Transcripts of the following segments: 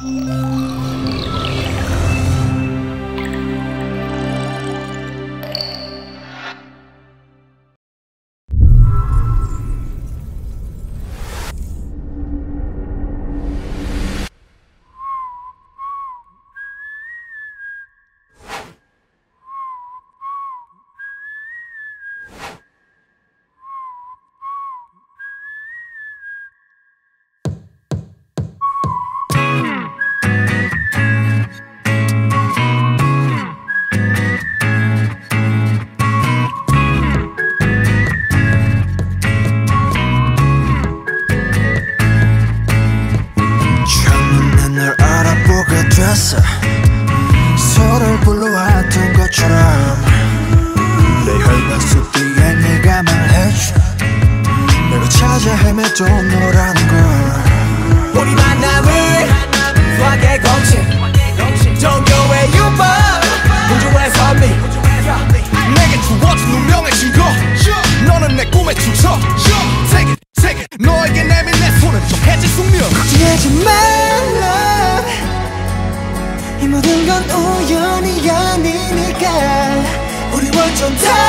Música 헤매도 너라는 걸. 우리 만남을 수학의 공식 종교의 유법 우주의 선미 내게 주어진 운명의 증거. 너는 내 꿈의 주석 세계 세계 너에게 내민 내 손은 좀 해질 숙명. 걱정하지 말라 이 모든 건 우연이 아니니까. 우리 완전 달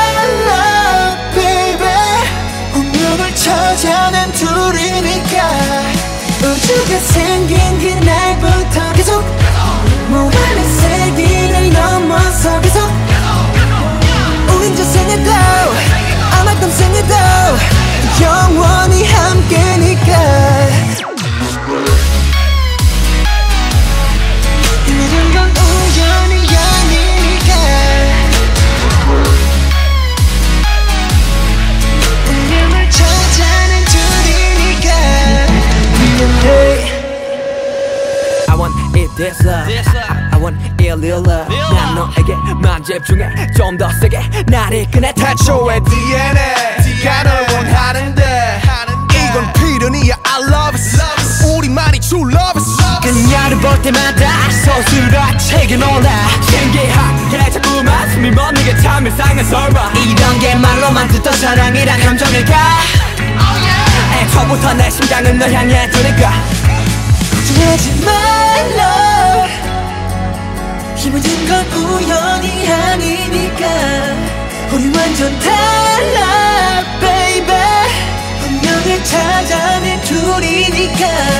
love I, want it real love. 난 너에게 만 집중해 좀 더 세게 나를 꺼내. 태초의 DNA 가 널 원하는데. 이건 필연이야. I love it 우리만이 true love it 그녀를 볼 때마다 서술아 책에 놀라. 신기하게 자꾸만 숨이 멎는 참 이상한 설마. 이런 게 말로만 듣던 사랑이란 감정일까? 애초부터 내 심장은 널 향해 두니까. 걱정하지 말라 이 모든 건 우연이 아니니까. 우리 완전 달라 baby. 운명을 찾아낸 둘이니까